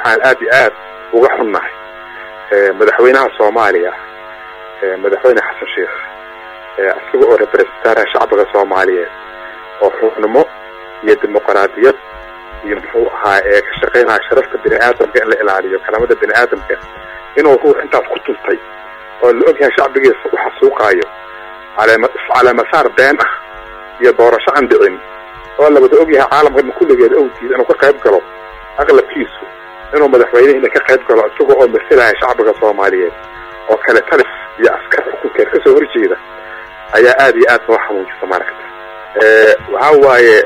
waxaan aad iyo aad uga xunnahay madaxweynaha soomaaliya madaxweyne xasan sheikh isaga oo representaaraha shacbiga soomaaliyeed oo xubnimo iyo dimuqraadiyad iyo muxuu ahaa ee ka shaqaynaya sharafta bini aadamka in la ilaaliyo kalaamada bini aadamka inuu ruux intaas ku tuntay oo la ogyahay shacbigiisa u xasuuqaayo caleemasaar been ah iyo doorasho aan dhicin oo la wada ogyahay caalamka kulligeeda owdiida inuu ka qayb galo aqlabkiisu inuu madaxweynehina ka qayb galo isaga oo masilaya shacbiga soomaaliyeed oo kale talis iyo askar xukunkeed ka soo horjeeda ayaa aad iyo aad noo xanuunjisa maaragta waxa waaye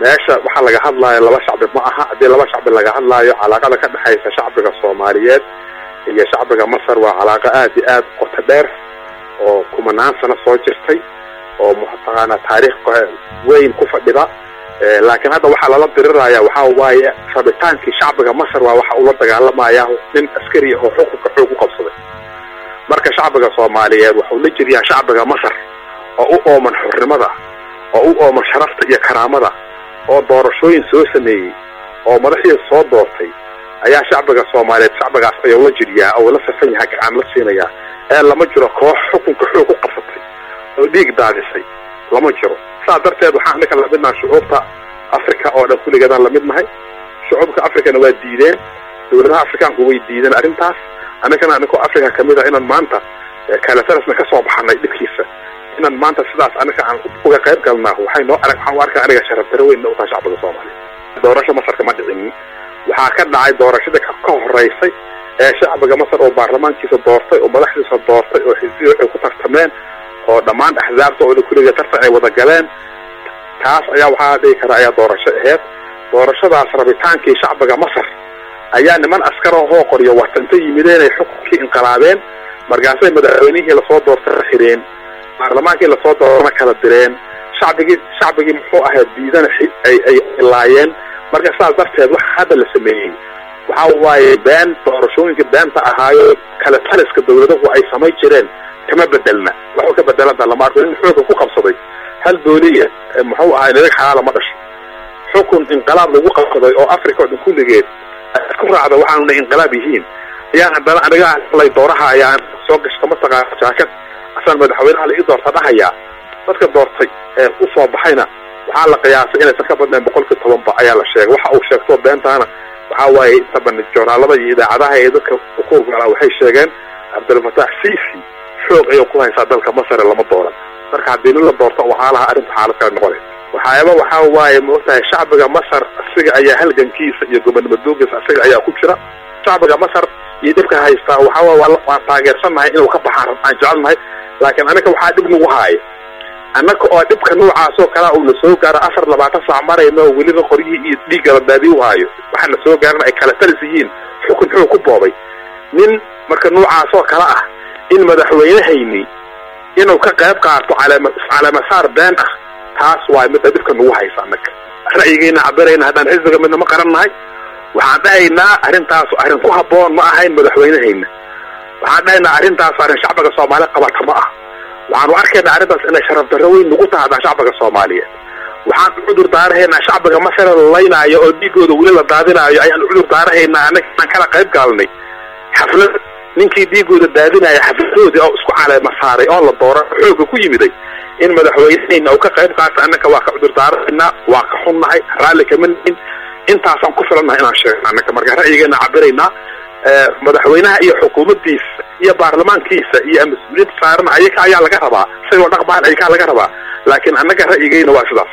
meesha waxaa laga hadlaayo laba shacbi ma aha haddii laba shacbi laga hadlaayo calaaqada ka dhexaysa shacbiga soomaaliyeed iyo shacbiga masar waa calaaqo aad iyo aad qoto dheer oo kumanaan sano soo jirtay oo mataqaana taariikh weyn ku fadhida laakiin hadda waxaa lala diriraya waxaa waaye rabitaankii shacbiga masar waa waxa ula dagaalamaya nin askariya oo xukunka xoog u qabsaday. Marka shacbiga soomaaliyeed waxuu la jiriyaa shacbiga masar oo u ooman xornimada oo u ooman sharafta iyo karaamada oo doorashooyin soo sameeyey oo madaxdii soo doortay. Ayaa shacbiga soomaaliyeed shacbigaas ayuu la jiriyaa oo la safan yahay gacan la siinayaa. Ee lama jiro koox xukunka xoog u qabsatay oo dhiig daadisay lama jiro saa darteed waxaan anaka lamidnaha shucuubta africa oo dhan kulligeedaan la mid nahay shucuubka africana waa diideen. Dowladaha afrikaanku way diideen arrintaas. Annagana aninkoo africa ka mid a inaan maanta kalatarasna ka soo baxanay dhibkiisa. Inaan maanta sidaas anaga aan uga qayb galnaa waxay noo arag waxaan u arkaa aniga sharaf daro weyn u shacbiga soomaaliya. Doorasho masarka ma dhicinin waxaa ka dhacay doorashada ka horeysay ee shacbiga masar oo baarlamaankiisa doortay oo madaxdiisa doortay oo xisbiya dhammaan axzaabta oo kuliga tartan ay wada galeen. Taas ayaa waxaa dhihi karaa ayaa doorasho aheyd doorashadaas rabitaankii shacbiga masar ayaa niman askar ahoo qoryo wata intay yimideen ay xukunkii inqilaabeen markaasay madaxweynihii la soo doortana xireen baarlamaankii la soo doortana kala direen. Shacbigii shacbigii muxuu ahayd diidana ay ay laayeen marka saas darteed waxa hadda la sameeyey. Waxa waaye been doorashooyinka beenta ahaayo kala taliska dawladahu ay samay jireen kama bedelna waxuu ka bedelanta lama arko nin xooga ku qabsaday hal dooliya muxuu ahay nidag xalaala ma dhasho. Xukun inqilaab lagu qabsaday oo africa oo dhan kulligeed isku raacda waxaanuna inqilaab yihiin. Ayaan haddana aniga lay dooraha ayaan soo gashta mataqaana jaakad asaan madaxweynaha la ii doorta dhahayaa dadka doortay ee u soo baxayna waxaa la qiyaasay inaysan ka badnayn boqolkii tobanba ayaa la sheegay. Waxa uu sheegto beentaana waxaa waaye inta ban joornaalada iyo idaacadaha ee dadka ukuurgala waxay sheegeen cabdilfataax ciisi xoog ayuu ku haysaa dalka masare lama dooran. Marka haddii nin la doorto waxaa lahaa arrinta xaalad kale noqonay waxaaba waxaa waaye ma ogtahay shacbiga masar asiga ayaa halgankiisa iyo gobonnimadoogiisa asiga ayaa ku jira. Shacbiga masar iyo dhibka haystaa waxaa waan taageersannahay inuu ka baxaan aan jecelnahay laakiin anaga waxaa dhib nagu haaya annaga oo dhibka noocaas oo kalea uuna soo gaaro afar labaatan saac marayna oo weliba qoryihii iyo dhiigga la daadi u haayo. Waxaana soo gaarana ay kala talis yihiin. Xukun xoog ku boobay. Nin marka noocaas oo kale ah in madaxweynehayni inuu ka qayb qaato caleemasaar been ah. Taas waay midda dhibka nagu haysa annaga ra'yigeena cabirayna haddaan xisbiga midna ma qarannahay. Waxaan dhahaynaa arrintaas arrin ku habboon ma ahayn madaxweynehayna waxaan dhahaynaa arrintaas arrin shacbiga soomaaliya qabata ma ah. Waxaanu arkaynaa arrintaas inay sharaf darro weyn nagu tahdaa shacbiga soomaaliyeed waxaan cudur daarahaynaa shacbiga masare la laynaayo oo dhiigooda weli la daadinaayo. Ayaan cudur daarahaynaa annaga inaan kala qayb gaalnay. Xaflad ninkii dhiigooda daadinaya xafladoodii oo isku caleema saaray oo la doora xooga ku yimiday in madaxweynehayna uu ka qayb qaato annaka waa ka cudur daarahaynaa waa ka xunnahay raalli kama nihin intaasaan ku filannahay inaan sheegno annaka marka ra'yigeena cabiraynaa madaxweynaha iyo xukuumaddiisa iyo baarlamaankiisa iyo mas-uuliyiinta saaran ayaka ayaa laga rabaa isagoo dhaqmaan ayakaa laga rabaa laakiin annaga ra'yigeyna waa sidaas